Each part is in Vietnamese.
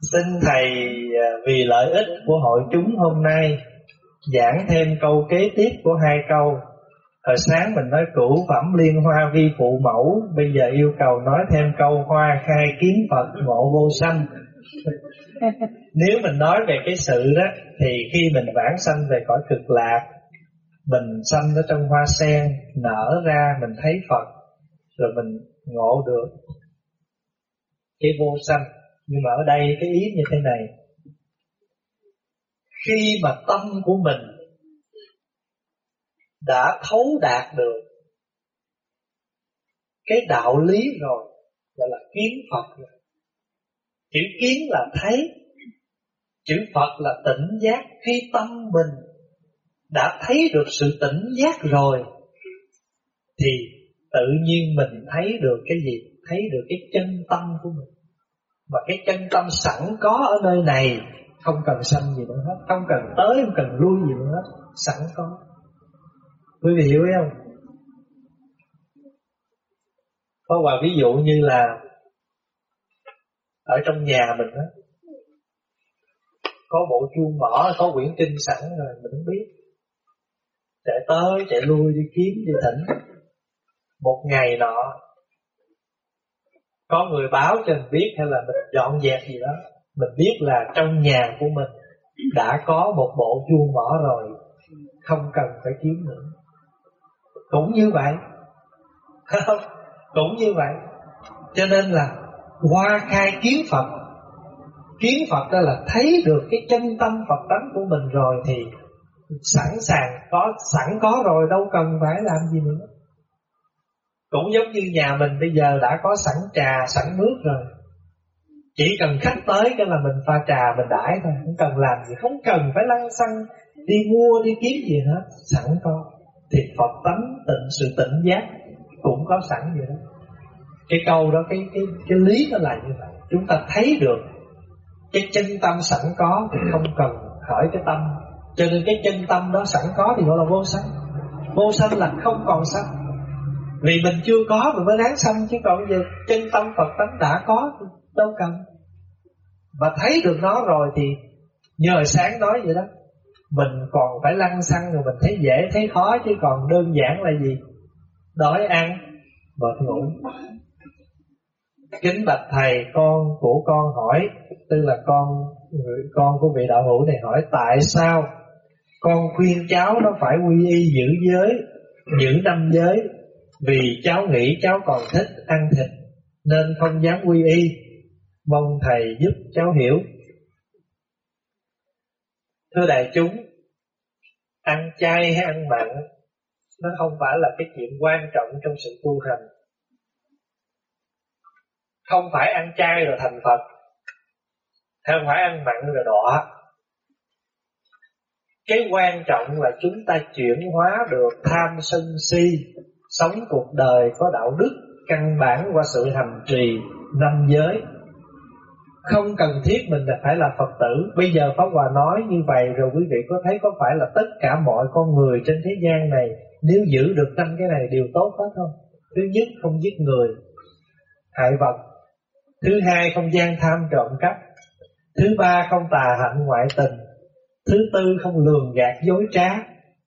Xin Thầy à, vì lợi ích của hội chúng hôm nay, Giảng thêm câu kế tiếp của hai câu. Hồi sáng mình nói cửu phẩm liên hoa vi phụ mẫu, Bây giờ yêu cầu nói thêm câu hoa khai kiến Phật ngộ vô sanh. Nếu mình nói về cái sự đó, Thì khi mình vãng sanh về cõi cực lạc, Mình sanh ở trong hoa sen, Nở ra, mình thấy Phật, Rồi mình ngộ được Cái vô sanh. Nhưng mà ở đây cái ý như thế này Khi mà tâm của mình đã thấu đạt được cái đạo lý rồi, gọi là kiến Phật rồi. Chữ kiến là thấy, Chữ Phật là tỉnh giác Khi tâm mình đã thấy được sự tỉnh giác rồi, Thì tự nhiên mình thấy được cái gì? Thấy được cái chân tâm của mình và cái chân tâm sẵn có ở nơi này Không cần sanh gì nữa hết Không cần tới, không cần lui gì nữa hết Sẵn có. Quý vị hiểu không? Có quà ví dụ như là Ở trong nhà mình đó Có bộ chuông mỏ, có quyển kinh sẵn rồi Mình không biết. Chạy tới, chạy lui đi kiếm, đi thỉnh. Một ngày nọ có người báo cho mình biết Hay là mình dọn dẹp gì đó, Mình biết là trong nhà của mình Đã có một bộ chuông mỏ rồi, Không cần phải kiếm nữa. Cũng như vậy. Cũng như vậy. Cho nên là qua khai kiến Phật kiến Phật đó là thấy được cái chân tâm Phật tánh của mình rồi thì sẵn sàng có, sẵn có rồi, đâu cần phải làm gì nữa cũng giống như nhà mình bây giờ đã có sẵn trà, sẵn nước rồi. Chỉ cần khách tới cái là mình pha trà, mình đãi thôi. Không cần làm gì, không cần phải lăn xăng, đi mua, đi kiếm gì hết. Sẵn có. Thì Phật tánh tịnh, sự tỉnh giác cũng có sẵn vậy đó. Cái câu đó, cái cái cái lý nó là như vậy. Chúng ta thấy được cái chân tâm sẵn có thì không cần khởi cái tâm. Cho nên cái chân tâm đó sẵn có thì gọi là vô sanh. Vô sanh là không còn sanh vì mình chưa có mình mới ráng sanh, chứ còn giờ chân tâm Phật tánh đã có, đâu cần. Và thấy được nó rồi thì nhờ sáng nói vậy đó. Mình còn phải lăn xăng rồi mình thấy dễ, thấy khó, chứ còn đơn giản là gì? Đói ăn, mệt ngủ. Kính bạch thầy, con của con hỏi, tức là con con của vị đạo hữu này hỏi, tại sao con khuyên cháu nó phải quy y giữ giới, giữ năm giới? Vì cháu nghĩ cháu còn thích ăn thịt nên không dám quy y mong thầy giúp cháu hiểu Thưa đại chúng, ăn chay hay ăn mặn nó không phải là cái chuyện quan trọng trong sự tu hành. Không phải ăn chay rồi thành Phật, không phải ăn mặn rồi đọa. Cái quan trọng là chúng ta chuyển hóa được tham sân si, sống cuộc đời có đạo đức, căn bản qua sự hành trì năm giới. Không cần thiết mình là phải là Phật tử. Bây giờ Pháp Hòa nói như vậy Rồi quý vị có thấy có phải là tất cả mọi con người trên thế gian này Nếu giữ được năm cái này đều tốt hết không? Thứ nhất, không giết người. Hại vật. Thứ hai, không gian tham trộm cắp. Thứ ba, không tà hạnh ngoại tình. Thứ tư, không lường gạt dối trá.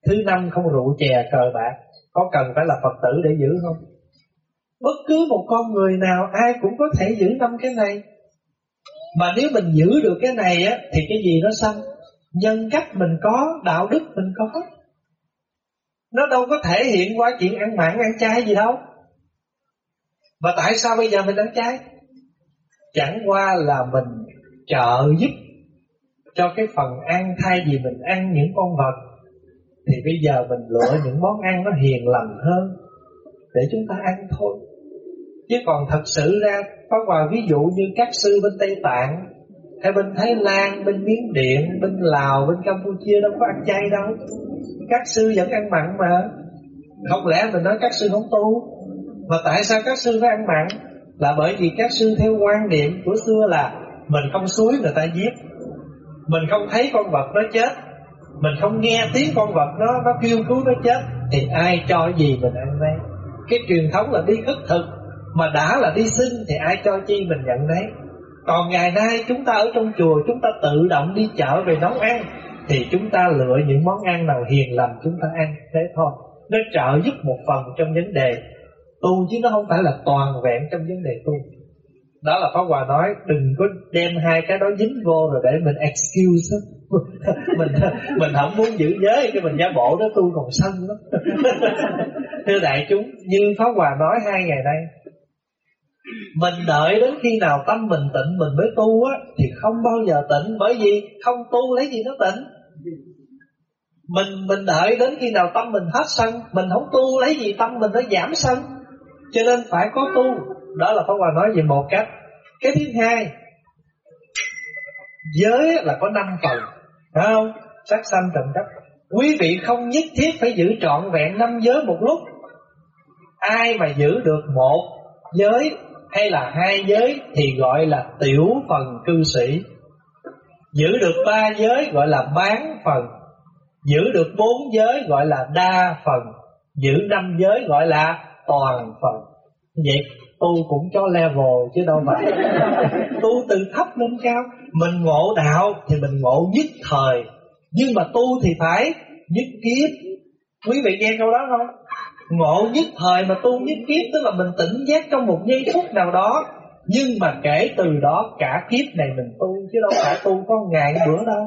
Thứ năm, không rượu chè cờ bạc. Có cần phải là Phật tử để giữ không? Bất cứ một con người nào ai cũng có thể giữ năm cái này. Mà nếu mình giữ được cái này á Thì cái gì nó sanh Nhân cách mình có, đạo đức mình có. Nó đâu có thể hiện qua chuyện ăn mặn, ăn chay gì đâu. Mà tại sao bây giờ mình ăn chay? Chẳng qua là mình trợ giúp Cho cái phần ăn thay vì mình ăn những con vật thì bây giờ mình lựa những món ăn nó hiền lành hơn Để chúng ta ăn thôi. Chứ còn thật sự ra có Hòa ví dụ như các sư bên Tây Tạng Hay bên Thái Lan, bên Miến Điện, bên Lào, bên Campuchia đâu có ăn chay đâu. Các sư vẫn ăn mặn mà. Không lẽ mình nói các sư không tu? Mà tại sao các sư phải ăn mặn? Là bởi vì các sư theo quan niệm của xưa là Mình không suối người ta giết. Mình không thấy con vật nó chết. Mình không nghe tiếng con vật nó nó kêu cứu nó chết, Thì ai cho gì mình ăn đấy Cái truyền thống là đi ức thực, mà đã là đi sinh thì ai cho chi mình nhận đấy còn ngày nay chúng ta ở trong chùa, chúng ta tự động đi chợ về nấu ăn, thì chúng ta lựa những món ăn nào hiền lành chúng ta ăn, thế thôi. Nó trợ giúp một phần trong vấn đề tu, chứ nó không phải là toàn vẹn trong vấn đề tu đó là Pháp Hòa nói, đừng có đem hai cái đó dính vô rồi để mình excuse mình mình không muốn giữ giới cho mình giả bộ đó, tu còn sân lắm. Thưa đại chúng, như Pháp Hòa nói hai ngày nay, mình đợi đến khi nào tâm mình tịnh, mình mới tu á, thì không bao giờ tịnh. Bởi vì không tu lấy gì nó tịnh. Mình mình đợi đến khi nào tâm mình hết sân, mình không tu lấy gì tâm mình nó giảm sân. Cho nên phải có tu đó là Pháp Hòa nói về một cách. Cái thứ hai, giới là có năm phần phải không? Sắc sanh trầm cấp. Quý vị không nhất thiết phải giữ trọn vẹn năm giới một lúc. Ai mà giữ được một giới hay là hai giới thì gọi là tiểu phần cư sĩ. Giữ được ba giới gọi là bán phần. Giữ được bốn giới gọi là đa phần. Giữ năm giới gọi là toàn phần. Vậy tu cũng cho level chứ đâu phải. Tu từ thấp lên cao. Mình ngộ đạo thì mình ngộ nhất thời. Nhưng mà tu thì phải nhất kiếp. Quý vị nghe câu đó không? Ngộ nhất thời mà tu nhất kiếp, tức là mình tỉnh giác trong một giây phút nào đó. Nhưng mà kể từ đó cả kiếp này mình tu chứ đâu phải tu có ngày bữa đâu.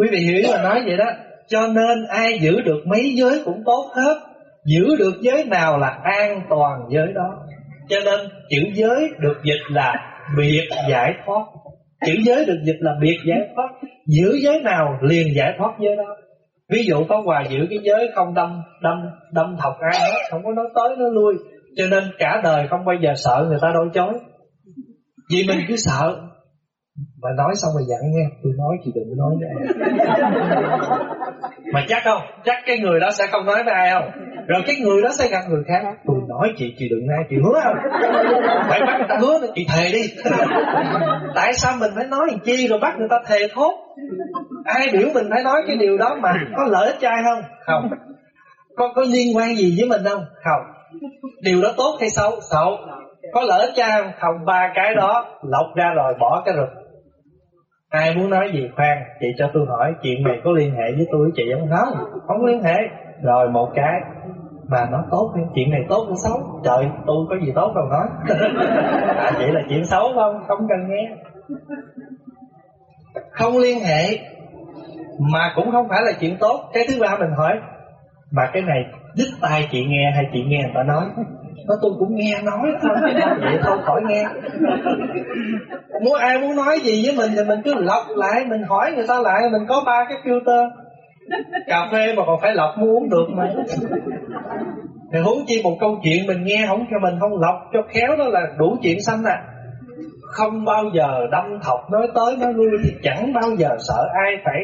Quý vị hiểu là nói vậy đó. Cho nên ai giữ được mấy giới cũng tốt hết. Giữ được giới nào là an toàn giới đó. Cho nên chữ giới được dịch là biệt giải thoát. Chữ giới được dịch là biệt giải thoát. Giữ giới nào liền giải thoát giới đó. Ví dụ có Hòa giữ cái giới không đâm đâm đâm thọc ai hết, Không có nói tới nó lui. Cho nên cả đời không bao giờ sợ người ta đối chối. Vì mình cứ sợ. Mà nói xong rồi dặn nghe, tôi nói chị đừng nói với mà chắc không? Chắc cái người đó sẽ không nói với ai không? Rồi cái người đó sẽ gặp người khác. Tôi nói chị chị đừng nghe chị hứa không? Phải bắt người ta hứa chị thề đi. Tại sao mình phải nói làm chi rồi bắt người ta thề thốt? Ai biểu mình phải nói cái điều đó mà có lợi ích cho ai không? Không. Có có liên quan gì với mình không? Không. Điều đó tốt hay xấu? Xấu. Có lợi ích cho ai không? Không. Ba cái đó lọc ra rồi bỏ cái rực ai muốn nói gì khoan chị cho tôi hỏi chuyện này có liên hệ với tôi với chị không? Không. Không liên hệ. Rồi một cái mà nó tốt hay chuyện này tốt hay xấu? Trời tôi có gì tốt đâu nói. À, vậy là chuyện xấu không? Không cần nghe. Không liên hệ mà cũng không phải là chuyện tốt. Cái thứ ba mình hỏi mà cái này đích tai chị nghe hay chị nghe người ta nói? Nó tôi cũng nghe nói thôi. Vậy thôi khỏi nghe. Muốn ai muốn nói gì với mình thì mình cứ lọc lại mình hỏi người ta lại mình có ba cái filter cà phê mà còn phải lọc muốn uống được mà. Thì huống chi một câu chuyện mình nghe không cho mình không lọc, cho khéo đó là đủ chuyện xanh à. Không bao giờ đâm thọc nói tới nói lui, thì chẳng bao giờ sợ ai phải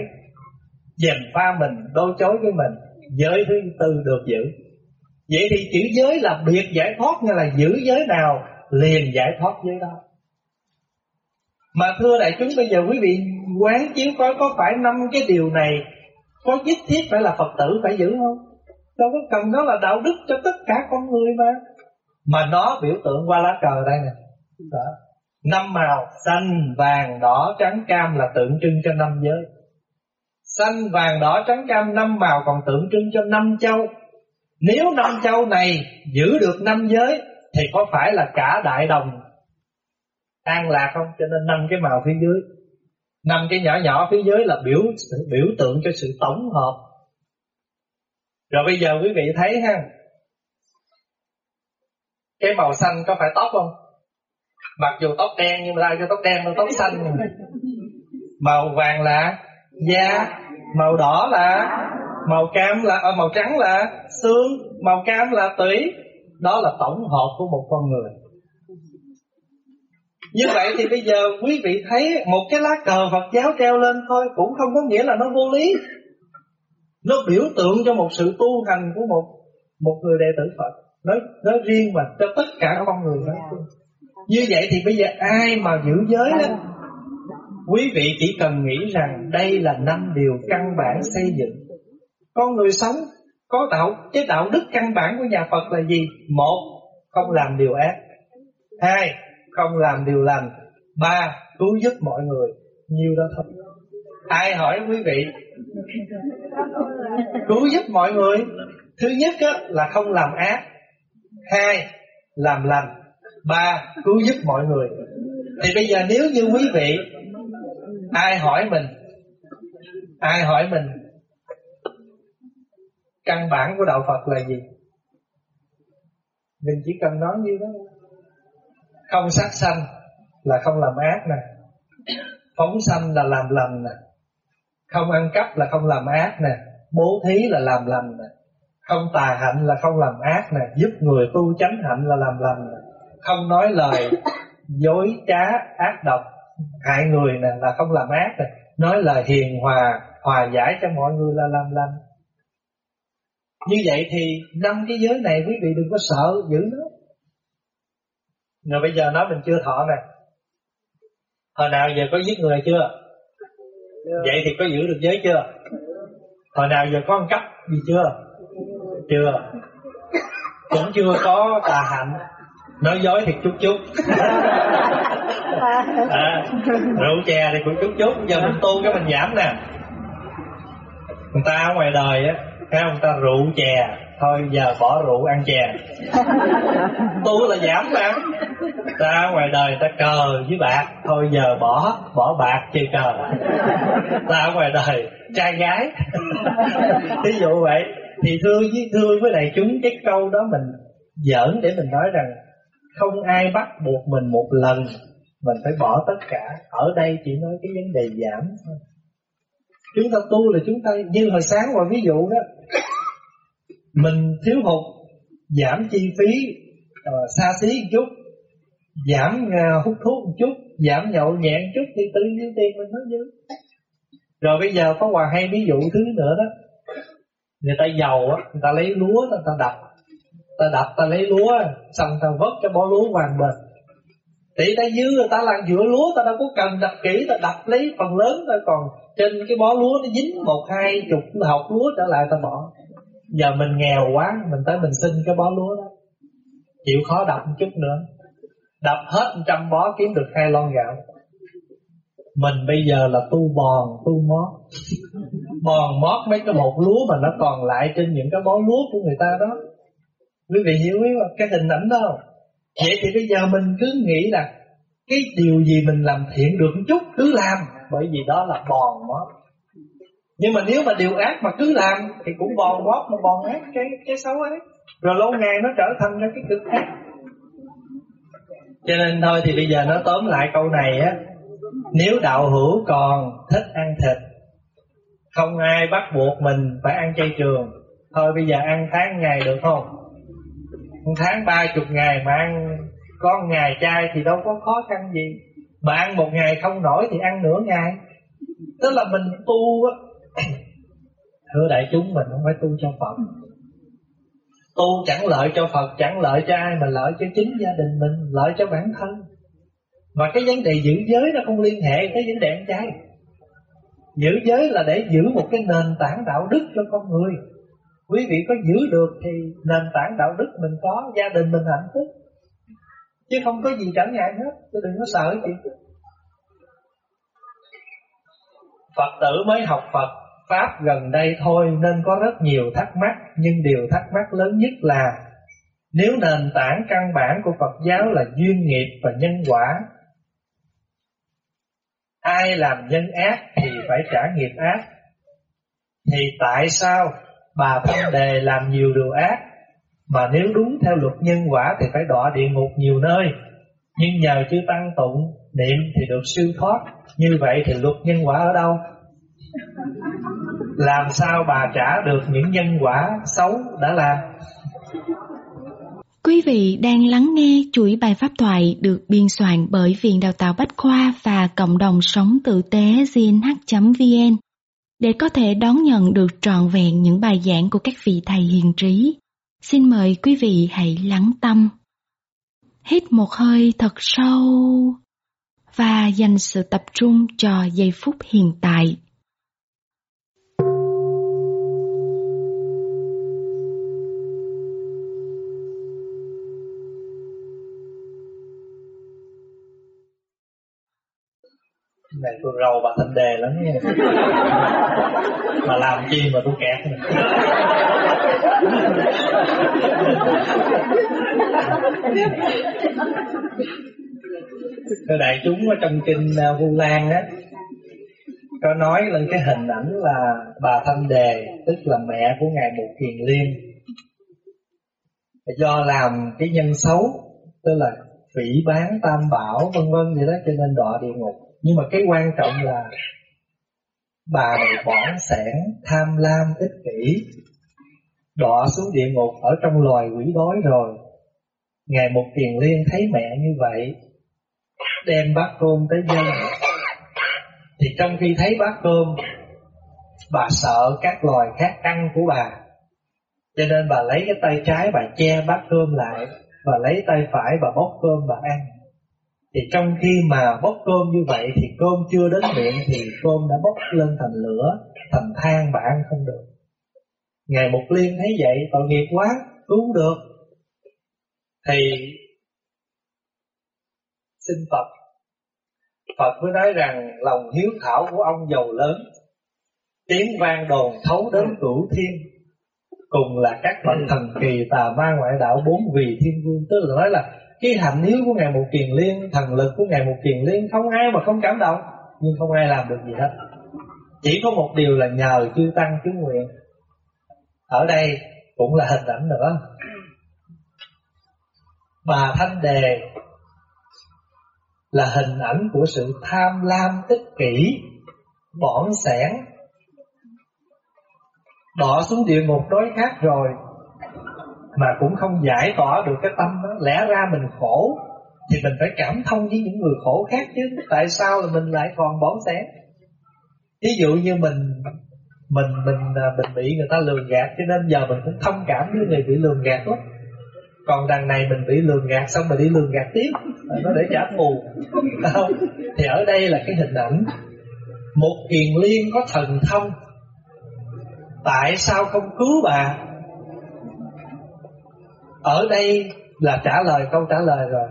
dèm pha mình đối chối với mình. Giới thứ tư được giữ. Vậy thì chữ giới là biệt giải thoát Như là giữ giới nào liền giải thoát giới đó. Mà thưa đại chúng, bây giờ quý vị quán chiếu coi có phải năm cái điều này có nhất thiết phải là Phật tử phải giữ không? Đâu có cần nó là đạo đức cho tất cả con người mà. Mà nó biểu tượng qua lá cờ đây nè. Đó. Năm màu xanh, vàng, đỏ, trắng, cam là tượng trưng cho năm giới. Xanh, vàng, đỏ, trắng, cam năm màu còn tượng trưng cho năm châu. Nếu năm châu này giữ được năm giới Thì có phải là cả đại đồng An lạc không? Cho nên năm cái màu phía dưới năm cái nhỏ nhỏ phía dưới là biểu biểu tượng cho sự tổng hợp. Rồi bây giờ quý vị thấy ha. Cái màu xanh có phải tóc không? Mặc dù tóc đen nhưng mà ai cho tóc đen mà tóc xanh. Màu vàng là da, Màu đỏ là màu cam là ờ, màu trắng là xương, màu cam là tủy. Đó là tổng hợp của một con người như vậy thì bây giờ quý vị thấy một cái lá cờ Phật giáo treo lên thôi cũng không có nghĩa là nó vô lý. Nó biểu tượng cho một sự tu hành của một một người đệ tử Phật. Nói nói riêng mà cho tất cả con người đó như vậy thì bây giờ ai mà giữ giới đó? Quý vị chỉ cần nghĩ rằng đây là năm điều căn bản xây dựng. Con người sống có đạo cái đạo đức căn bản của nhà Phật là gì? Một, không làm điều ác. Hai, không làm điều lành. ba cứu giúp mọi người. Nhiều đó thôi. Ai hỏi quý vị? Cứu giúp mọi người. Thứ nhất á, là không làm ác. Hai làm lành. Ba cứu giúp mọi người. Thì bây giờ nếu như quý vị ai hỏi mình? Ai hỏi mình? Căn bản của đạo Phật là gì? Mình chỉ cần nói như đó không sát sanh là không làm ác nè. Phóng sanh là làm lành nè. Không ăn cắp là không làm ác nè. Bố thí là làm lành nè. Không tà hạnh là không làm ác nè. Giúp người tu chánh hạnh là làm lành nè. Không nói lời dối trá ác độc, hại người nè là không làm ác nè. Nói lời hiền hòa hòa giải cho mọi người là làm lành. Như vậy thì năm cái giới này quý vị đừng có sợ giữ nó rồi bây giờ nói mình chưa thọ nè. Hồi nào giờ có giết người chưa? Vậy thì có giữ được giới chưa? Hồi nào giờ có ăn cắp gì chưa? Chưa. Cũng chưa có tà hạnh. Nói dối thì chút chút. À, Rượu chè thì cũng chút chút. Giờ mình tu cái mình giảm nè. Người ta ở ngoài đời á Thấy người ta rượu chè Thôi giờ bỏ rượu ăn chè. Tu là giảm mà. Ta ngoài đời ta cờ với bạc. Thôi giờ bỏ Bỏ bạc chơi cờ. Ta ngoài đời trai gái. Ví dụ vậy. Thì thưa với thưa với đại chúng Cái câu đó mình giỡn để mình nói rằng Không ai bắt buộc mình một lần. Mình phải bỏ tất cả. Ở đây chỉ nói cái vấn đề giảm thôi. Chúng ta tu là chúng ta Như hồi sáng qua ví dụ đó mình thiếu hụt giảm chi phí uh, xa xí một chút giảm uh, hút thuốc một chút giảm nhậu nhẹn một chút thì tự nhiên tiền mình nó dư rồi bây giờ có Hòa hay ví dụ thứ nữa đó. Người ta giàu á người ta lấy lúa người ta đập. Ta đập ta lấy lúa xong ta vớt cho bó lúa hoàn bền. Thì ta dư người ta làm giữa lúa ta đâu có cần đập kỹ ta đập lấy phần lớn ta còn trên cái bó lúa nó dính một hai chục học lúa trở lại ta bỏ giờ mình nghèo quá, mình tới mình xin cái bó lúa đó. Chịu khó đập một chút nữa. Đập hết trăm bó kiếm được hai lon gạo. Mình bây giờ là tu bòn, tu mót. Bòn, mót mấy cái một lúa mà nó còn lại trên những cái bó lúa của người ta đó. Quý vị hiểu không? Cái hình ảnh đó vậy thì bây giờ mình cứ nghĩ là cái điều gì mình làm thiện được một chút, cứ làm. Bởi vì đó là bòn, mót nhưng mà nếu mà điều ác mà cứ làm thì cũng bòn bóp, mà bòn ác cái cái xấu ấy. Rồi lâu ngày nó trở thành ra cái cực ác. Cho nên thôi thì bây giờ nó tóm lại câu này á, nếu đạo hữu còn thích ăn thịt, không ai bắt buộc mình phải ăn chay trường. Thôi bây giờ ăn tháng ngày được không? Tháng ba chục ngày mà ăn có ngày chay thì đâu có khó khăn gì. Mà ăn một ngày không nổi thì ăn nửa ngày. Tức là mình tu á thưa đại chúng, mình không phải tu cho Phật. Tu chẳng lợi cho Phật, chẳng lợi cho ai, mà lợi cho chính gia đình mình, lợi cho bản thân. Mà cái vấn đề giữ giới nó không liên hệ tới vấn đề ăn chay. Giữ giới là để giữ một cái nền tảng đạo đức cho con người. Quý vị có giữ được thì nền tảng đạo đức mình có, gia đình mình hạnh phúc. Chứ không có gì trở ngại hết, chứ đừng có sợ chuyện Phật tử mới học Phật Pháp gần đây thôi nên có rất nhiều thắc mắc, Nhưng điều thắc mắc lớn nhất là Nếu nền tảng căn bản của Phật giáo là duyên nghiệp và nhân quả, Ai làm nhân ác thì phải trả nghiệp ác. Thì tại sao bà Thanh Đề làm nhiều điều ác, Mà nếu đúng theo luật nhân quả thì phải đọa địa ngục nhiều nơi? Nhưng nhờ chư Tăng tụng niệm thì được siêu thoát. Như vậy thì luật nhân quả ở đâu? Làm sao bà trả được những nhân quả xấu đã làm Quý vị đang lắng nghe chuỗi bài pháp thoại được biên soạn bởi Viện Đào tạo Bách Khoa và Cộng đồng Sống Tử tế gnh.vn để có thể đón nhận được trọn vẹn những bài giảng của các vị thầy hiền trí. Xin mời quý vị hãy lắng tâm. Hít một hơi thật sâu và dành sự tập trung cho giây phút hiện tại. Này tôi rầu bà thanh đề lắm. Nha mà làm chi mà tôi kẹt. Này. Thưa đại chúng ở trong kinh à, Vu Lan á, có nói lên cái hình ảnh là bà Thanh Đề, tức là mẹ của ngài Mục Kiền Liên. Do làm cái nhân xấu, tức là phỉ bán tam bảo, vân vân gì đó, cho nên đọa địa ngục nhưng mà cái quan trọng là bà này bỏ sản tham lam, ích kỷ, đọa xuống địa ngục ở trong loài quỷ đói rồi. Ngày một tiền liên thấy mẹ như vậy, đem bát cơm tới dân. Thì trong khi thấy bát cơm, bà sợ các loài khác ăn của bà. Cho nên bà lấy cái tay trái bà che bát cơm lại và lấy tay phải bà bóc cơm bà ăn thì trong khi mà bốc cơm như vậy thì cơm chưa đến miệng thì cơm đã bốc lên thành lửa, thành than và ăn không được. Ngài mục liên thấy vậy, tội nghiệp quá, cứu được. Thì xin phật. Phật mới nói rằng lòng hiếu thảo của ông giàu lớn, tiếng vang đồn thấu đến cửu thiên. Cùng là các bậc thần kỳ tà ma ngoại đạo bốn vị thiên vương, tức là nói là cái hạnh hiếu của ngài một kiền liên, thần lực của ngài một kiền liên, không ai mà không cảm động, nhưng không ai làm được gì hết. Chỉ có một điều là nhờ chư tăng chứng nguyện. Ở đây cũng là hình ảnh nữa. Bà thanh đề là hình ảnh của sự tham lam ích kỷ bỏn sẻn. Đọa xuống địa ngục đói khác rồi mà cũng không giải tỏa được cái tâm đó. Lẽ ra mình khổ thì mình phải cảm thông với những người khổ khác chứ. Tại sao là mình lại còn bỏng sẻn ví dụ như mình mình mình à, mình bị người ta lường gạt, cho nên giờ mình cũng thông cảm với người bị lường gạt lắm. Còn đằng này mình bị lường gạt xong mình đi lường gạt tiếp. Nó để trả thù. Không, thì ở đây là cái hình ảnh một kiền liên có thần thông. Tại sao không cứu bà? Ở đây là trả lời câu trả lời rồi.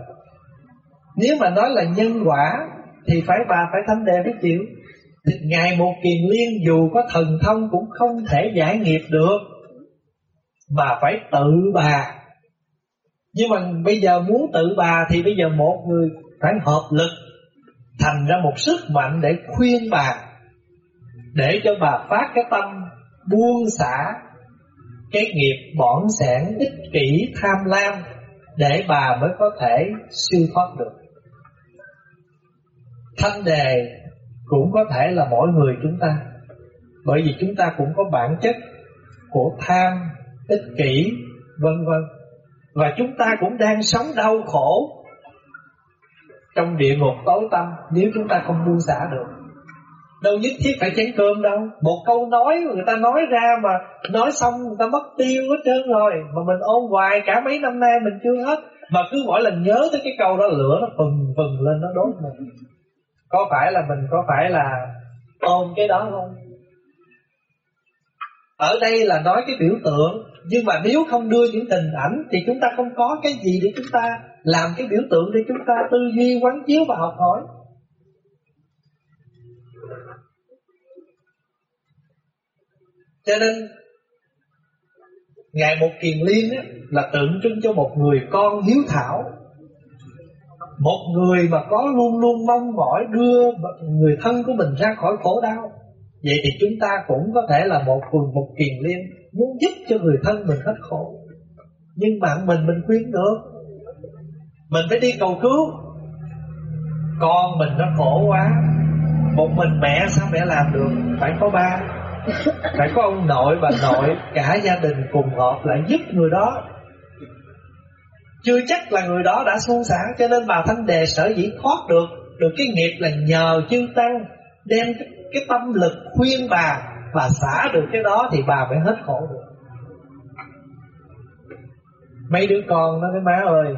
Nếu mà nói là nhân quả, thì phải bà phải thánh đề biết chịu thì ngài một kiền liên dù có thần thông cũng không thể giải nghiệp được, mà phải tự bà. Nhưng mà bây giờ muốn tự bà thì bây giờ một người phải hợp lực, thành ra một sức mạnh để khuyên bà, để cho bà phát cái tâm buông xả cái nghiệp bỏn sẻn ích kỷ tham lam để bà mới có thể siêu thoát được. Thanh đề cũng có thể là mỗi người chúng ta, bởi vì chúng ta cũng có bản chất của tham, ích kỷ, vân vân. Và chúng ta cũng đang sống đau khổ trong địa ngục tối tăm nếu chúng ta không buông xả được đâu nhất thiết phải chén cơm đâu. Một câu nói mà người ta nói ra mà nói xong người ta mất tiêu hết trơn rồi. Mà mình ôn hoài cả mấy năm nay mình chưa hết. Mà cứ mỗi lần nhớ tới cái câu đó, lửa nó phừng phừng lên, nó đốt mình. Có phải là mình, có phải là ôm cái đó không? Ở đây là nói cái biểu tượng. Nhưng mà nếu không đưa những hình ảnh thì chúng ta không có cái gì để chúng ta làm cái biểu tượng để chúng ta tư duy, quán chiếu và học hỏi. Cho nên Ngài một kiền liên á, là tượng trưng cho một người con hiếu thảo. Một người mà có luôn luôn mong mỏi đưa người thân của mình ra khỏi khổ đau. Vậy thì chúng ta cũng có thể là một quần một kiền liên Muốn giúp cho người thân mình hết khổ. Nhưng bạn mình mình khuyên được. Mình phải đi cầu cứu. Con mình nó khổ quá. Một mình mẹ sao mẹ làm được? Phải có ba phải có ông nội bà nội cả gia đình cùng họp lại giúp người đó. Chưa chắc là người đó đã suôn sản cho nên bà thanh đề sở dĩ thoát được được cái nghiệp là nhờ chư tăng đem cái, cái tâm lực khuyên bà và xả được cái đó thì bà mới hết khổ được. Mấy đứa con nó cái má ơi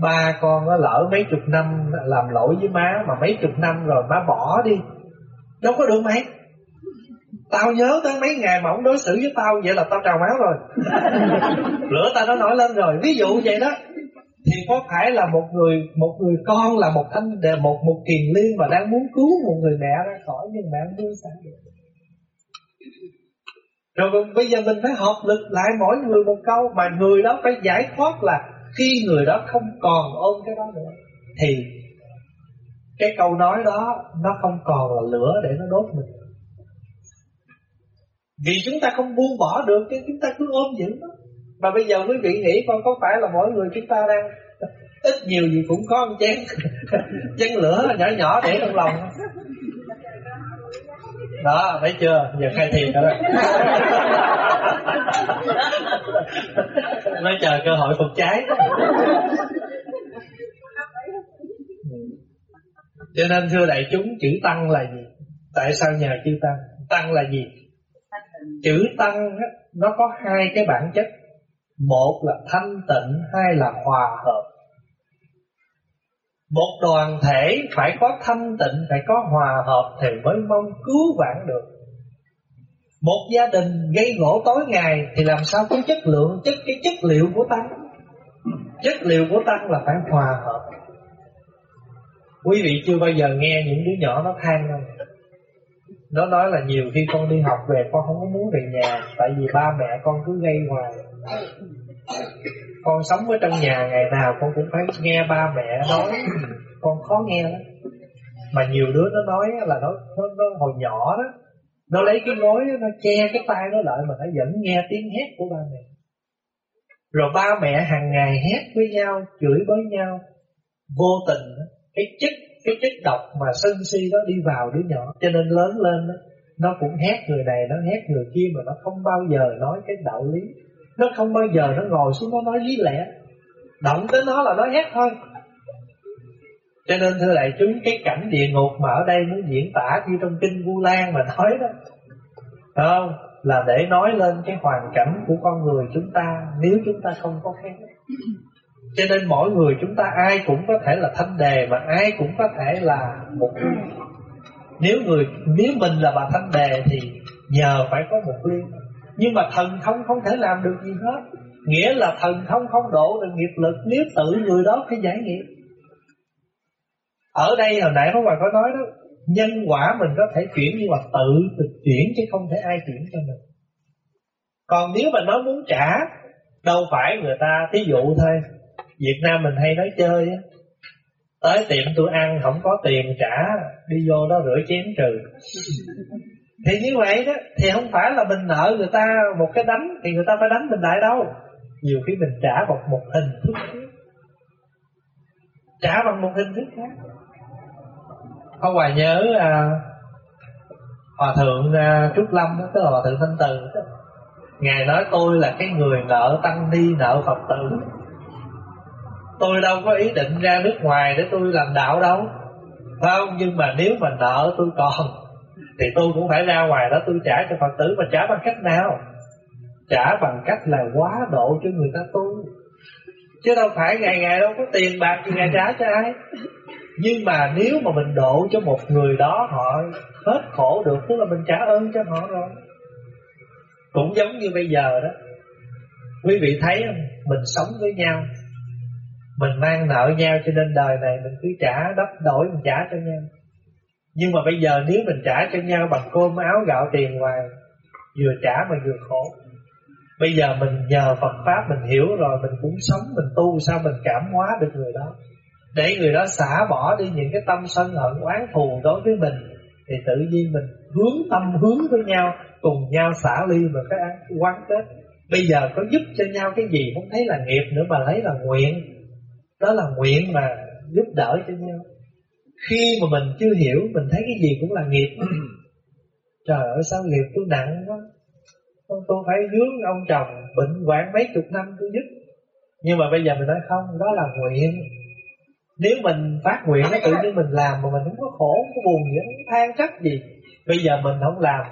ba con nó lỡ mấy chục năm làm lỗi với má mà mấy chục năm rồi má bỏ đi. Đâu có được mấy. Tao nhớ tới mấy ngày mà ông đối xử với tao Vậy là tao trào máu rồi. Lửa tao nó nổi lên rồi. Ví dụ vậy đó. Thì có phải là một người một người con là một thanh đề một một kiền liên mà đang muốn cứu một người mẹ ra khỏi nhưng mẹ không xả được? Rồi bây giờ mình phải hợp lực lại mỗi người một câu mà người đó phải giải thoát là khi người đó không còn ôm cái đó nữa thì cái câu nói đó nó không còn là lửa để nó đốt mình vì chúng ta không buông bỏ được cái, chúng ta cứ ôm giữ nó. Mà bây giờ quý vị nghĩ con có phải là mỗi người chúng ta đang ít nhiều gì cũng có một chén chén lửa nhỏ nhỏ để trong lòng. Đó, thấy chưa? Giờ khai thiền rồi nó chờ cơ hội phục cháy cho nên thưa đại chúng, chữ tăng là gì? Tại sao nhờ chữ tăng? Tăng là gì? Chữ tăng nó có hai cái bản chất. Một là thanh tịnh, hai là hòa hợp. Một đoàn thể phải có thanh tịnh, phải có hòa hợp thì mới mong cứu vãn được. Một gia đình gây gỗ tối ngày thì làm sao có chất lượng, chất, cái chất liệu của tăng? Chất liệu của tăng là phải hòa hợp. Quý vị chưa bao giờ nghe những đứa nhỏ nó than đâu nó nói là nhiều khi con đi học về con không có muốn về nhà tại vì ba mẹ con cứ gây hoài. Con sống ở trong nhà ngày nào con cũng phải nghe ba mẹ nói. Con khó nghe lắm. Mà nhiều đứa nó nói là nó nó, nó hồi nhỏ đó nó lấy cái gối nó che cái tai nó lại mà nó vẫn nghe tiếng hét của ba mẹ. Rồi ba mẹ hàng ngày hét với nhau chửi với nhau vô tình cái chất cái chất độc mà sân si đó đi vào đứa nhỏ cho nên lớn lên đó, nó cũng hét người này nó hét người kia mà nó không bao giờ nói cái đạo lý. Nó không bao giờ nó ngồi xuống nó nói lý lẽ. Động tới nó là nó hét thôi. Cho nên thưa đại chúng cái cảnh địa ngục mà ở đây muốn diễn tả như trong kinh Vu Lan mà nói đó không? Là để nói lên cái hoàn cảnh của con người chúng ta nếu chúng ta không có khéo cho nên mỗi người chúng ta ai cũng có thể là thanh đề mà ai cũng có thể là một nếu người, nếu mình là bà thanh đề thì nhờ phải có một liên nhưng mà thần thông không thể làm được gì hết. Nghĩa là thần thông không độ được nghiệp lực nếu tự người đó phải giải nghiệp. Ở đây hồi nãy có Hoàng có nói đó, nhân quả mình có thể chuyển nhưng mà tự được chuyển chứ không thể ai chuyển cho mình. Còn nếu mà nó muốn trả, đâu phải người ta, thí dụ thôi. Việt Nam mình hay nói chơi á. Tới tiệm tôi ăn không có tiền trả Đi vô đó rửa chén trừ. Thì như vậy đó Thì không phải là mình nợ người ta một cái đánh Thì người ta phải đánh mình lại đâu. Nhiều khi mình trả bằng một hình thức khác. Trả bằng một hình thức khác. Ông hoài nhớ à, Hòa thượng à, Trúc Lâm đó, Tức là Hòa thượng Thanh Từ. Ngài nói tôi là cái người nợ tăng ni nợ Phật tử. Tôi đâu có ý định ra nước ngoài để tôi làm đạo đâu. Phải không? Nhưng mà nếu mà nợ tôi còn, Thì tôi cũng phải ra ngoài đó tôi trả cho Phật tử. Mà trả bằng cách nào? Trả bằng cách là quá độ cho người ta tu. Chứ đâu phải ngày ngày đâu có tiền bạc gì ngày trả cho ai? Nhưng mà nếu mà mình độ cho một người đó Họ hết khổ được, Tức là mình trả ơn cho họ rồi. Cũng giống như bây giờ đó. Quý vị thấy không? Mình sống với nhau mình mang nợ nhau cho nên đời này mình cứ trả đắp đổi, mình trả cho nhau. Nhưng mà bây giờ nếu mình trả cho nhau bằng cơm, áo, gạo, tiền hoài, vừa trả mà vừa khổ. Bây giờ mình nhờ Phật pháp mình hiểu rồi, mình cũng sống, mình tu sao mình cảm hóa được người đó. Để người đó xả bỏ đi những cái tâm sân hận, oán thù đối với mình, thì tự nhiên mình hướng tâm hướng với nhau, cùng nhau xả ly và cái quán kết. Bây giờ có giúp cho nhau cái gì không thấy là nghiệp nữa mà lấy là nguyện đó là nguyện mà giúp đỡ cho nhau. Khi mà mình chưa hiểu mình thấy cái gì cũng là nghiệp. Trời ơi sao nghiệp tôi nặng quá. Tôi phải dướng ông chồng bệnh hoạn mấy chục năm tôi giúp. Nhưng mà bây giờ mình nói không đó là nguyện. Nếu mình phát nguyện nó tự nhiên mình làm mà mình không có khổ không có buồn gì không than trách gì bây giờ mình không làm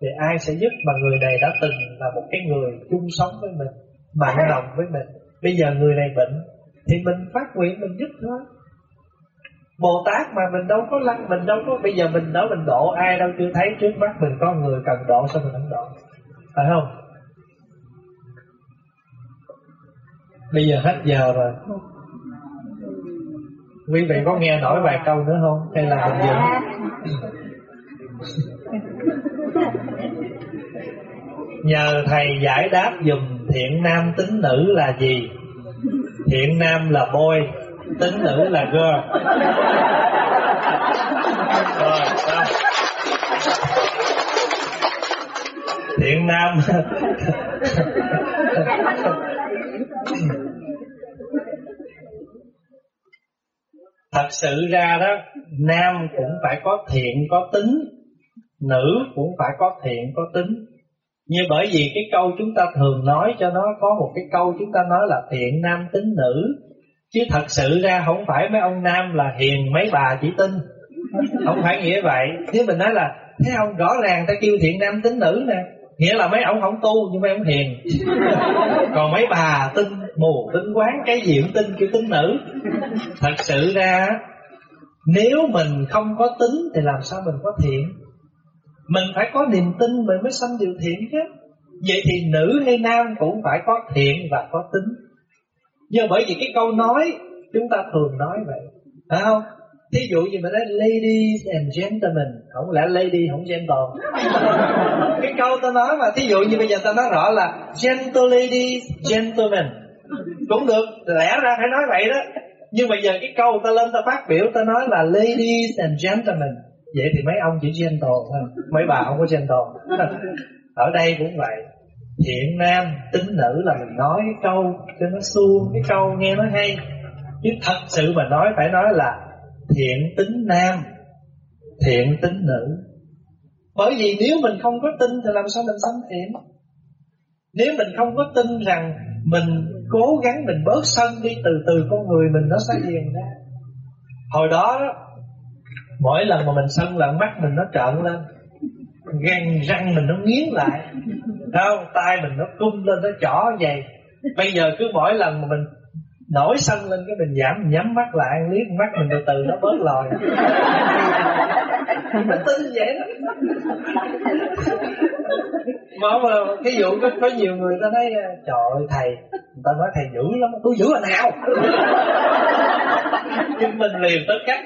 thì ai sẽ giúp mà người này đã từng là một cái người chung sống với mình mặn lòng với mình? Bây giờ người này bệnh thì mình phát nguyện mình giúp thôi. Bồ Tát mà mình đâu có lăng Mình đâu có bây giờ mình đó mình độ ai đâu chưa thấy trước mắt mình có người cần độ sao mình không độ. Phải không? Bây giờ hết giờ rồi. Quý vị có nghe nổi vài câu nữa không? Hay là mình dừng? Nhờ thầy giải đáp dùm thiện nam tính nữ là gì thiện nam là boy, tính nữ là girl. Rồi xong thiện nam thật sự ra đó, nam cũng phải có thiện, có tính. Nữ cũng phải có thiện, có tính như bởi vì cái câu chúng ta thường nói cho nó có một cái câu chúng ta nói là thiện nam tính nữ. Chứ thật sự ra không phải mấy ông nam là hiền mấy bà chỉ tin. Không phải nghĩa vậy. Nếu mình nói là thấy ông rõ ràng ta kêu thiện nam tính nữ nè. Nghĩa là mấy ông không tu, nhưng mấy ông hiền. Còn mấy bà tin mù, tin quán cái gì cũng tin kêu tính nữ. Thật sự ra, nếu mình không có tính thì làm sao mình có thiện? Mình phải có niềm tin mình mới sanh điều thiện chứ. Vậy thì nữ hay nam cũng phải có thiện và có tính. Do bởi vì cái câu nói, chúng ta thường nói vậy, phải không? Thí dụ như mình nói, ladies and gentlemen không lẽ lady không gentle cái câu ta nói mà, thí dụ như bây giờ ta nói rõ là, gentle ladies, gentlemen cũng được, lẽ ra phải nói vậy đó. Nhưng mà giờ cái câu ta lên ta phát biểu, ta nói là, ladies and gentlemen vậy thì mấy ông chỉ gentle thôi. Mấy bà không có gentle. Ở đây cũng vậy. Thiện nam tính nữ là mình nói cái câu cho nó suông cái câu nghe nó hay. Chứ thật sự mà nói phải nói là thiện tính nam thiện tính nữ. Bởi vì nếu mình không có tin thì làm sao mình sanh thiện? Nếu mình không có tin rằng mình cố gắng mình bớt sân đi từ từ con người mình nó sẽ hiền ra. Hồi đó, đó mỗi lần mà mình sân là mắt mình nó trợn lên gan răng mình nó nghiến lại không tay mình nó cung lên nó chỏ vậy. Bây giờ cứ mỗi lần mà mình nổi sân lên cái mình giảm nhắm mắt lại liếc mắt mình từ từ nó bớt lòi. Nó tin vậy đó. Mà mà cái vụ có, có nhiều người ta nói trời ơi thầy người ta nói thầy dữ lắm tôi dữ là nào? Chứng minh liền tất cách.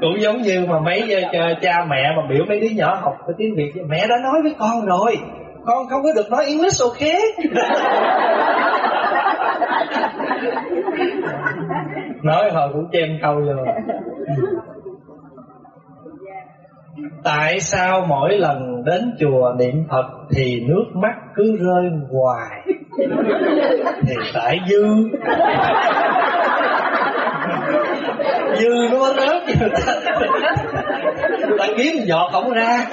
Cũng giống như mà mấy ờ, cha, mẹ mà biểu mấy đứa nhỏ học cái tiếng việt mẹ đã nói với con rồi. Con không có được nói English ok? Nói hồi cũng chen câu rồi Tại sao mỗi lần đến chùa niệm Phật Thì nước mắt cứ rơi hoài? Thì tại dư. Dư nó rớt người ta, ta kiếm giọt không ra.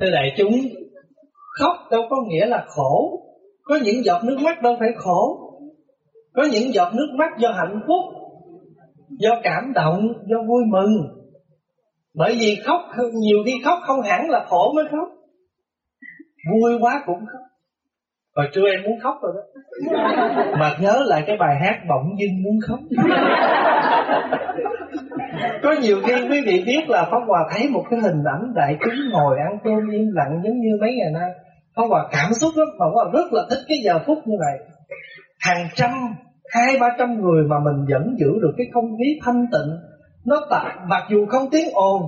Thưa đại chúng Khóc đâu có nghĩa là khổ. Có những giọt nước mắt đâu phải khổ. Có những giọt nước mắt do hạnh phúc do cảm động, do vui mừng. Bởi vì khóc, nhiều khi khóc không hẳn là khổ mới khóc. Vui quá cũng khóc. Hồi trưa em muốn khóc rồi đó. Mà nhớ lại cái bài hát bỗng dưng muốn khóc. Có nhiều khi quý vị biết là Pháp Hòa thấy một cái hình ảnh đại chúng ngồi ăn cơm im lặng giống như mấy ngày nay. Pháp Hòa cảm xúc lắm. Pháp Hòa rất là thích cái giờ phút như vậy. Hàng trăm hai ba trăm người mà mình vẫn giữ được cái không khí thanh tịnh, nó tạo, mặc dù không tiếng ồn,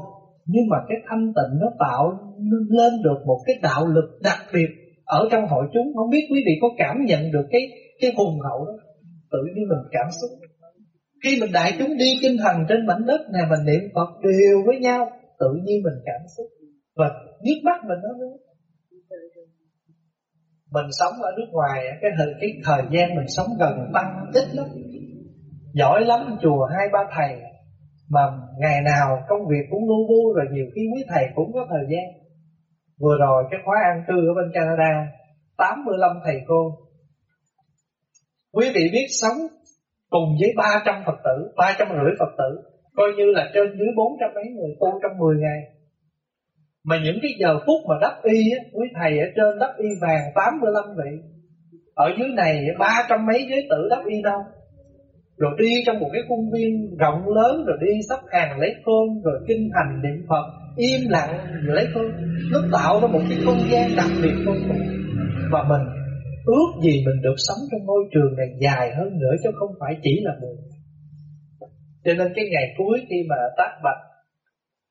nhưng mà cái thanh tịnh nó tạo lên được một cái đạo lực đặc biệt ở trong hội chúng. Không biết quý vị có cảm nhận được cái cái hùng hậu đó tự nhiên mình cảm xúc. Khi mình đại chúng đi kinh thần trên mảnh đất này mình niệm phật đều với nhau, tự nhiên mình cảm xúc. Và nhức mắt mình nó nữa mình sống ở nước ngoài, cái thời cái thời gian mình sống gần tăng ít lắm. Giỏi lắm, chùa hai, ba thầy. Mà ngày nào công việc cũng lu bu, rồi nhiều khi quý thầy cũng có thời gian. Vừa rồi cái khóa an cư ở bên Canada 85 thầy cô. Quý vị biết sống cùng với 300 Phật tử 350 Phật tử, coi như là trên dưới 400 mấy người tu trong 10 ngày mà những cái giờ phút mà đắp y á, quý thầy ở trên đắp y vàng 85 vị. Ở dưới này ba trăm mấy giới tử đắp y đâu. Rồi đi trong một cái khuôn viên rộng lớn rồi đi sắp hàng lấy côn rồi kinh hành niệm phật im lặng lấy côn nó tạo ra một cái không gian đặc biệt vô cùng. Và mình ước gì mình được sống trong môi trường này dài hơn nữa chứ không phải chỉ là buồn. Cho nên cái ngày cuối khi mà tác bạch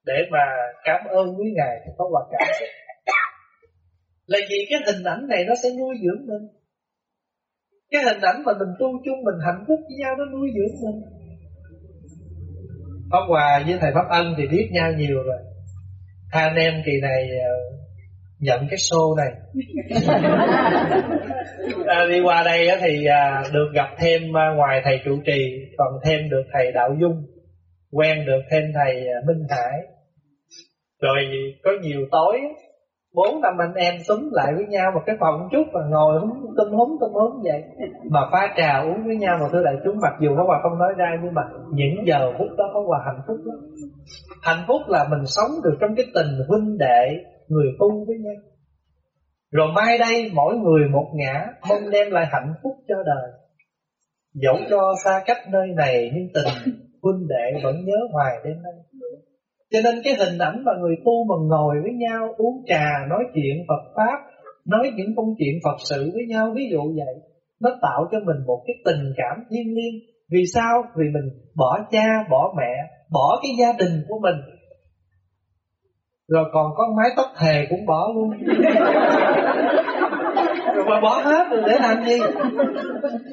để mà cảm ơn quý ngài thì có quả cảm là vì cái hình ảnh này nó sẽ nuôi dưỡng mình. Cái hình ảnh mà mình tu chung mình hạnh phúc với nhau nó nuôi dưỡng mình. Pháp Hòa với thầy Pháp Ân thì biết nhau nhiều rồi. Hai anh em kỳ này ờ, nhận cái show này. À, đi qua đây thì à, được gặp thêm à, ngoài thầy trụ trì còn thêm được thầy đạo dung quen được thêm thầy à, minh hải. Rồi có nhiều tối, bốn năm anh em súng lại với nhau một cái phòng chút và ngồi húng tum húng tum húng vậy. Mà pha trà uống với nhau mà thưa đại chúng mặc dù nó hòa không nói ra, nhưng mà những giờ phút đó có hòa hạnh phúc lắm. Hạnh phúc là mình sống được trong cái tình huynh đệ, người tu với nhau. Rồi mai đây mỗi người một ngã, Mong đem lại hạnh phúc cho đời. Dẫu cho xa cách nơi này, Nhưng tình huynh đệ vẫn nhớ hoài đến nay Cho nên cái hình ảnh mà người tu mà ngồi với nhau Uống trà, nói chuyện Phật Pháp Nói những công chuyện Phật sự với nhau Ví dụ vậy Nó tạo cho mình một cái tình cảm thiêng liêng. Vì sao? Vì mình bỏ cha, bỏ mẹ Bỏ cái gia đình của mình. Rồi còn có mái tóc thề cũng bỏ luôn. Rồi mà bỏ hết rồi để làm gì?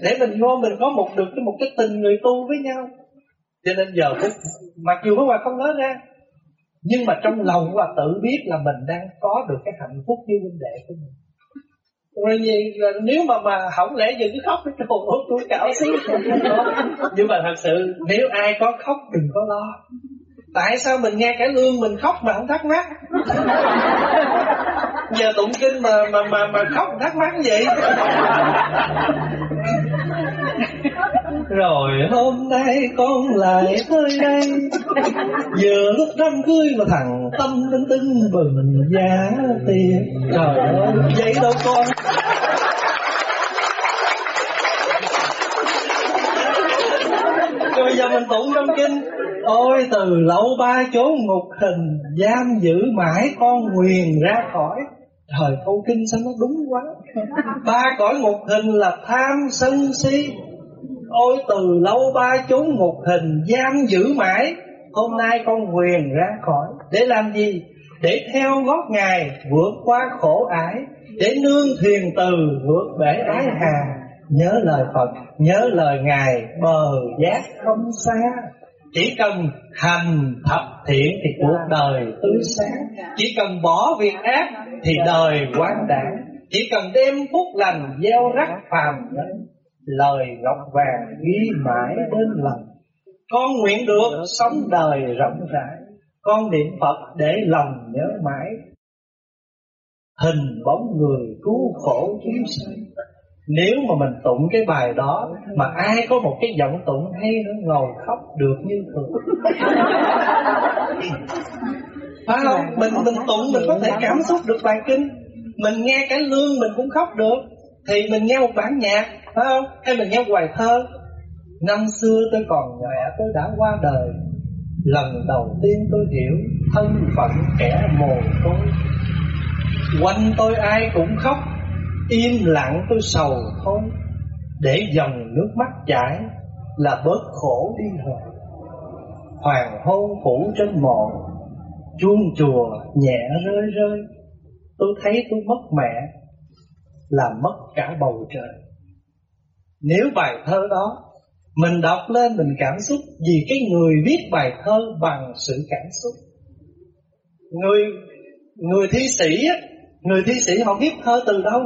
Để mình ngon mình có một được cái một cái tình người tu với nhau cho nên giờ phút, mặc dù Pháp Hòa không nói ra, nhưng mà trong lòng là tự biết là mình đang có được cái hạnh phúc như huynh đệ của mình. Rồi gì nếu mà mà không lẽ giờ cứ khóc cái trồn út tôi cạo xí nhưng mà thật sự, nếu ai có khóc, đừng có lo. Tại sao mình nghe cải lương mình khóc mà không thắc mắc? Giờ tụng kinh mà mà mà mà khóc thắc mắc vậy? Rồi hôm nay con lại tới đây. Vừa lúc đám cưới mà thằng Tâm tưng tưng bừng giá tiền. Trời ơi, vậy đâu con? Bây giờ mình tụng trong kinh. Ôi từ lâu ba chốn ngục hình Giam giữ mãi con nguyền ra khỏi. Thời câu kinh sao nó đúng quá. Ba cõi ngục hình là tham sân si. Ôi từ lâu ba chúng một hình Giam giữ mãi Hôm nay con quyền ra khỏi. Để làm gì? Để theo gót Ngài vượt qua khổ ải Để nương thuyền từ vượt bể ái hà. Nhớ lời Phật, nhớ lời Ngài Bờ giác không xa. Chỉ cần hành thập thiện thì cuộc đời tươi sáng. Chỉ cần bỏ việc ác thì đời quán đảng chỉ cần đem phúc lành gieo rắc phàm nhân lời ngọc vàng ghi mãi đến lòng. Con nguyện được sống đời rộng rãi. Con niệm phật để lòng nhớ mãi. Hình bóng người cứu khổ chúng sanh. Nếu mà mình tụng cái bài đó Mà ai có một cái giọng tụng hay nó ngồi khóc được như thường. Phải không? Mình mình tụng mình có thể cảm xúc được bài kinh. Mình nghe cái lương mình cũng khóc được thì mình nghe một bản nhạc, Phải không? Hay mình nghe bài thơ. Năm xưa tôi còn nhỏ tôi đã qua đời. Lần đầu tiên tôi hiểu thân phận kẻ mồ côi. Quanh tôi ai cũng khóc, Im lặng tôi sầu thôi. Để dòng nước mắt chảy Là bớt khổ đi rồi. Hoàng hôn phủ trên mộ Chuông chùa nhẹ rơi rơi. Tôi thấy tôi mất mẹ là mất cả bầu trời. Nếu bài thơ đó Mình đọc lên mình cảm xúc Vì cái người viết bài thơ bằng sự cảm xúc. Người người thi sĩ Người thi sĩ họ viết thơ từ đâu?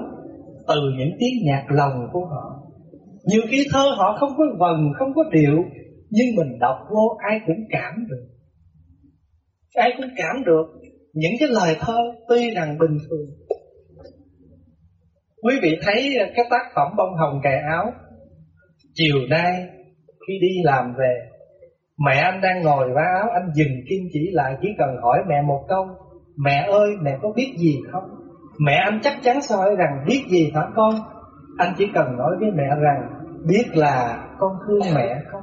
Từ những tiếng nhạc lòng của họ. Nhiều khi thơ họ không có vần, không có điệu, nhưng mình đọc vô ai cũng cảm được. Ai cũng cảm được. Những cái lời thơ tuy rằng bình thường quý vị thấy ờ, cái tác phẩm bông hồng cài áo, chiều nay khi đi làm về, mẹ anh đang ngồi vá áo, anh dừng kim chỉ lại, chỉ cần hỏi mẹ một câu, mẹ ơi, mẹ có biết gì không? Mẹ anh chắc chắn sẽ hỏi rằng, biết gì hả con? Anh chỉ cần nói với mẹ rằng, biết là con thương mẹ không?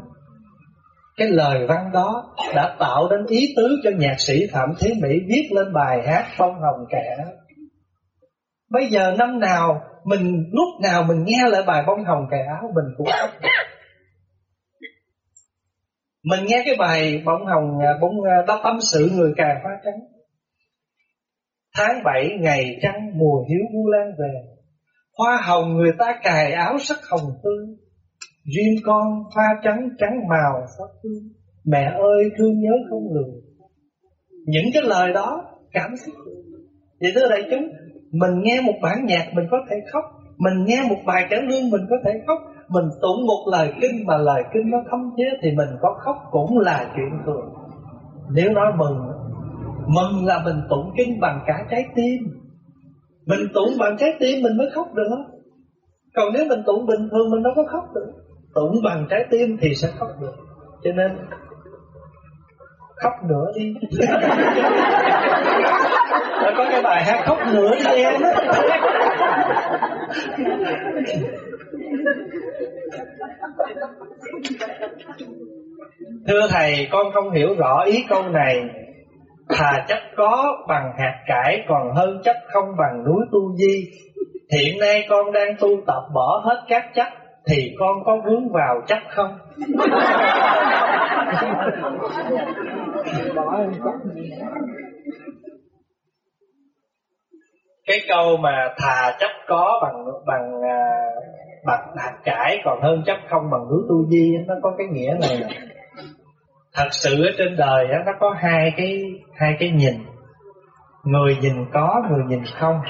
Cái lời văn đó đã tạo nên ý tứ cho nhạc sĩ phạm thế mỹ viết lên bài hát bông hồng kẻ bây giờ năm nào mình lúc nào mình nghe lại bài bông hồng cài áo mình cũng khóc mình nghe cái bài bông hồng à, bông à, đắp ấm tâm sự người cài hoa trắng. Tháng bảy ngày trăng mùa hiếu vu lan về. Hoa hồng người ta cài áo sắc hồng tươi. Riêng con hoa trắng trắng màu sắc tươi, mẹ ơi thương nhớ không lường. Những cái lời đó cảm xúc. Vậy thưa đại chúng mình nghe một bản nhạc, mình có thể khóc. Mình nghe một bài cảm lương, mình có thể khóc. Mình tụng một lời kinh mà lời kinh nó thấm chế thì mình có khóc cũng là chuyện thường. Nếu nói mừng mừng là mình tụng kinh bằng cả trái tim. Mình tụng bằng trái tim mình mới khóc được. Còn nếu mình tụng bình thường, mình đâu có khóc được. Tụng bằng trái tim thì sẽ khóc được. Cho nên khóc nữa đi có cái bài hát khóc nữa đi em Thưa Thầy, con không hiểu rõ ý câu này. Thà chấp có bằng hạt cải còn hơn chấp không bằng núi tu di. Hiện nay con đang tu tập bỏ hết các chấp thì con có vướng vào chấp không? Cái câu mà thà chấp có bằng bằng à, bạc bằng hạt cải, còn hơn chấp không bằng núi tu di, nó có cái nghĩa này. Thật sự ở trên đời nó có hai cái hai cái nhìn. Người nhìn có, người nhìn không.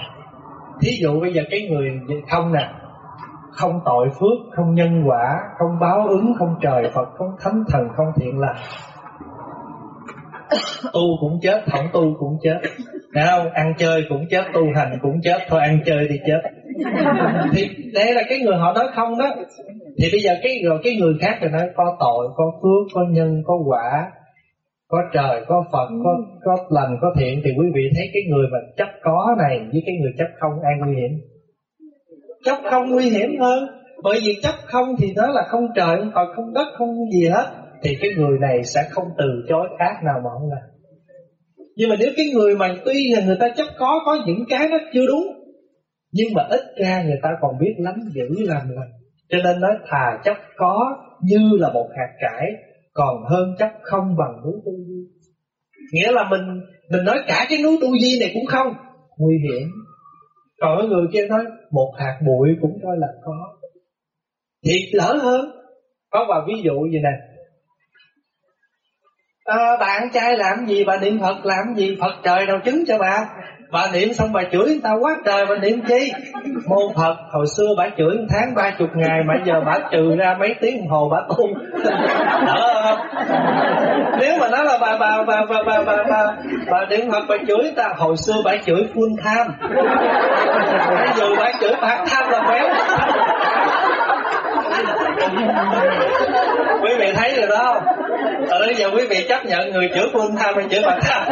Thí dụ bây giờ cái người không nè, không tội phước, không nhân quả, không báo ứng, không trời phật, không thánh thần, không thiện lành tu cũng chết, không tu cũng chết. Thấy không ăn chơi cũng chết, tu hành cũng chết. Thôi, ăn chơi đi chết. Thì đây là cái người họ nói không đó, thì bây giờ cái rồi cái người khác thì nói có tội, có phước, có nhân, có quả, có trời, có phật, có có lành, có thiện, thì quý vị thấy cái người mà chấp có này với cái người chấp không ai nguy hiểm? Chấp không nguy hiểm hơn. Bởi vì chấp không thì nó là không trời, không phật, không đất, không gì hết thì cái người này sẽ không từ chối ác nào mà ông làm. Nhưng mà nếu cái người mà tuy là người ta chấp có có những cái nó chưa đúng, nhưng mà ít ra người ta còn biết lắm giữ làm lành. Cho nên nói thà chấp có như là một hạt cải, còn hơn chấp không bằng núi tu di. Nghĩa là mình mình nói cả cái núi tu di này cũng không. Nguy hiểm. Còn cái người kia nói một hạt bụi cũng coi là có. Thiệt lỡ hơn, có vài ví dụ gì nè à, bạn trai làm gì bà niệm phật làm gì? Phật trời đâu chứng cho bà. Bà niệm xong bà chửi người ta quá trời bà niệm chi? Môn phật hồi xưa bà chửi một tháng ba chục ngày mà giờ bà trừ ra mấy tiếng đồng hồ bà tu. Đỡ không? Nếu mà nói là bà bà bà bà bà bà bà, bà niệm phật bà chửi người ta hồi xưa bà chửi full tham bây giờ bà chửi part tham là béo quý vị thấy rồi đó. Ở bây giờ quý vị chấp nhận người chữa phương tham hay chữa bằng tham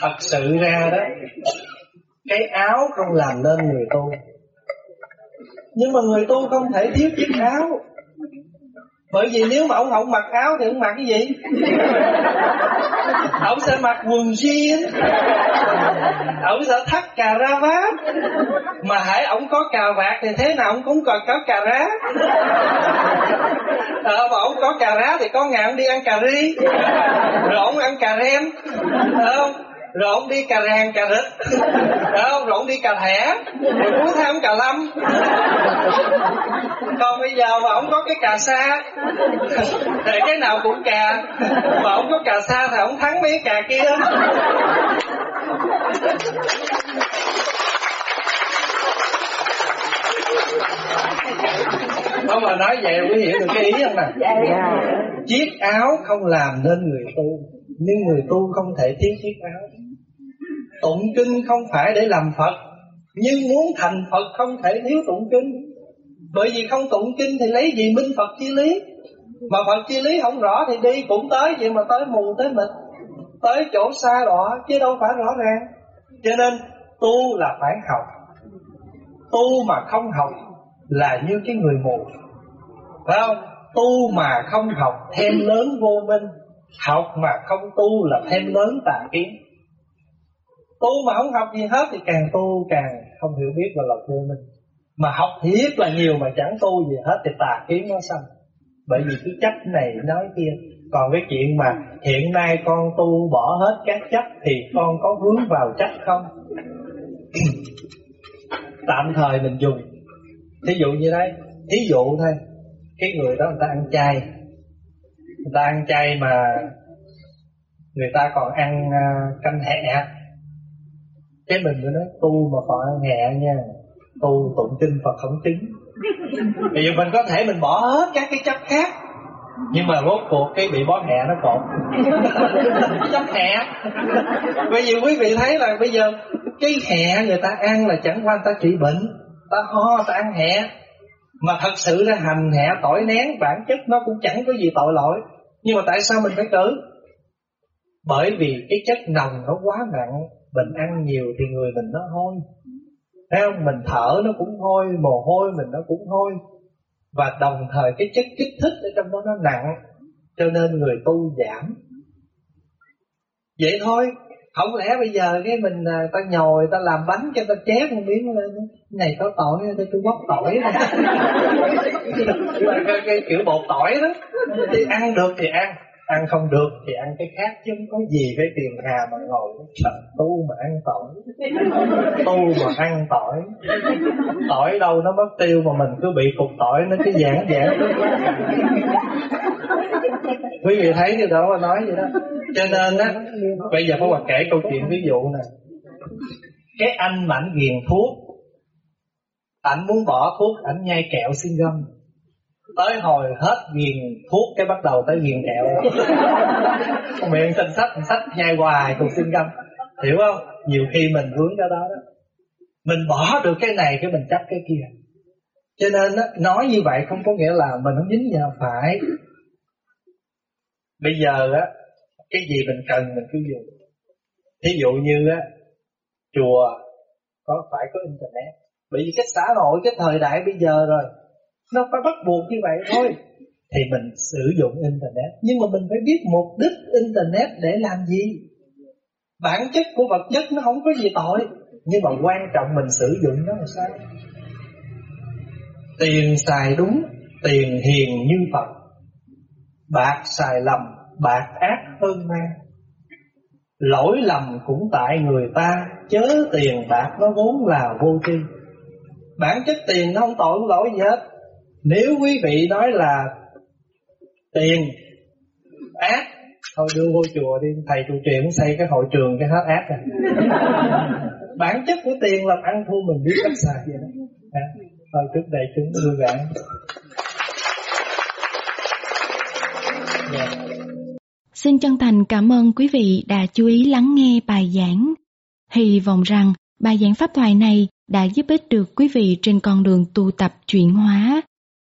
thật sự ra đó, cái áo không làm nên người tu. Nhưng mà người tu không thể thiếu chiếc áo bởi vì nếu mà ông không mặc áo thì ông mặc cái gì? Ông sẽ mặc quần jean. Ông sẽ thắt cà ra vát. Mà hãy ông có cà vạt thì thế nào ông cũng còn có cà rá. Ờ, mà ông có cà rá thì có ngày ông đi ăn cà ri. Rồi ông ăn cà rem. Không rồi ông đi cà ràng cà rịch đó rồi ông đi cà thẻ. Rồi cuối tháng cà lâm. Còn bây giờ mà ông có cái cà sa, thì cái nào cũng cà. Mà ông có cà sa thì ông thắng mấy cà kia không mà nói vậy quý hiểu được cái ý không nè dạ. chiếc áo không làm nên người tu. Nhưng người tu không thể thiếu chiếc áo. Tụng kinh không phải để làm Phật Nhưng muốn thành Phật không thể thiếu tụng kinh. Bởi vì không tụng kinh thì lấy gì minh Phật chi lý? Mà Phật chi lý không rõ thì đi cũng tới Vậy mà tới mù tới mịt tới chỗ xa đó chứ đâu phải rõ ràng. Cho nên tu là phải học. Tu mà không học là như cái người mù. Phải không? Tu mà không học, thêm lớn vô minh. Học mà không tu là thêm lớn tà kiến. Tu mà không học gì hết thì càng tu càng không hiểu biết và lòng vô minh. Mà học thiết là nhiều mà chẳng tu gì hết thì tà kiến nó xong. bởi vì cái chấp này nói kia. Còn cái chuyện mà hiện nay con tu bỏ hết các chấp thì con có vướng vào chấp không? Tạm thời mình dùng thí dụ như đấy thí dụ thôi. Cái người đó người ta ăn chay. Người ta ăn chay mà người ta còn ăn uh, canh hẹ cái mình mới nói tu mà còn ăn hẹ nha. Tu tụng kinh Phật không tính, bây giờ mình có thể mình bỏ hết các cái chấp khác nhưng mà rốt cuộc cái bị bó hẹ nó cột chấp hẹ. Bây giờ quý vị thấy là bây giờ cái hẹ người ta ăn là chẳng qua người ta trị bệnh ta ho ta ăn hẹ mà thật sự là hành hẹ tỏi nén bản chất nó cũng chẳng có gì tội lỗi. Nhưng mà tại sao mình phải cử? Bởi vì cái chất nồng nó quá nặng mình ăn nhiều thì người mình nó hôi. Thấy không? Mình thở nó cũng hôi, mồ hôi mình nó cũng hôi. Và đồng thời cái chất kích thích ở trong đó nó nặng Cho nên người tu giảm. Vậy thôi. Không lẽ bây giờ cái mình à, ta nhồi ta làm bánh cho ta chép một miếng lên Này có tỏi để tôi bóc tỏi cái, cái kiểu bột tỏi đó. Thì ăn được thì ăn ăn không được thì ăn cái khác chứ không có gì phải tiền hà mà ngồi tu mà ăn tỏi. Tu mà ăn tỏi. Tỏi đâu nó mất tiêu mà mình cứ bị cục tỏi, nó cứ giãn giãn. Quý vị thấy như đó mà nói vậy đó. Cho nên á, bây giờ có Hòa kể câu chuyện ví dụ nè. Cái anh mà ảnh ghiền thuốc, ảnh muốn bỏ thuốc, ảnh nhai kẹo xin gâm tới hồi hết ghiền thuốc cái bắt đầu tới ghiền kẹo. Miệng xin sách sách nhai hoài cùng xin găm hiểu không? Nhiều khi mình hướng cái đó đó. Mình bỏ được cái này cái mình chấp cái kia. Cho nên đó, nói như vậy không có nghĩa là mình không dính vào phải. Bây giờ á cái gì mình cần mình cứ dùng. Thí dụ như á chùa có phải có internet. Bởi vì cái xã hội cái thời đại bây giờ rồi nó phải bắt buộc như vậy thôi. Thì mình sử dụng internet. Nhưng mà mình phải biết mục đích internet để làm gì. Bản chất của vật chất nó không có gì tội. Nhưng mà quan trọng mình sử dụng nó là sao? Tiền xài đúng, tiền hiền như phật. Bạc xài lầm, bạc ác hơn ma. Lỗi lầm cũng tại người ta, chớ tiền bạc nó vốn là vô tri. Bản chất tiền nó không tội không lỗi gì hết nếu quý vị nói là tiền ác thôi đưa vô chùa đi thầy trụ trì muốn xây cái hội trường cái hết ác rồi. Bản chất của tiền là ăn thua mình biết cách xài vậy đó. À, thôi trước đây chúng vui vẻ. Yeah. Xin chân thành cảm ơn quý vị đã chú ý lắng nghe bài giảng. Hy vọng rằng bài giảng pháp thoại này đã giúp ích được quý vị trên con đường tu tập chuyển hóa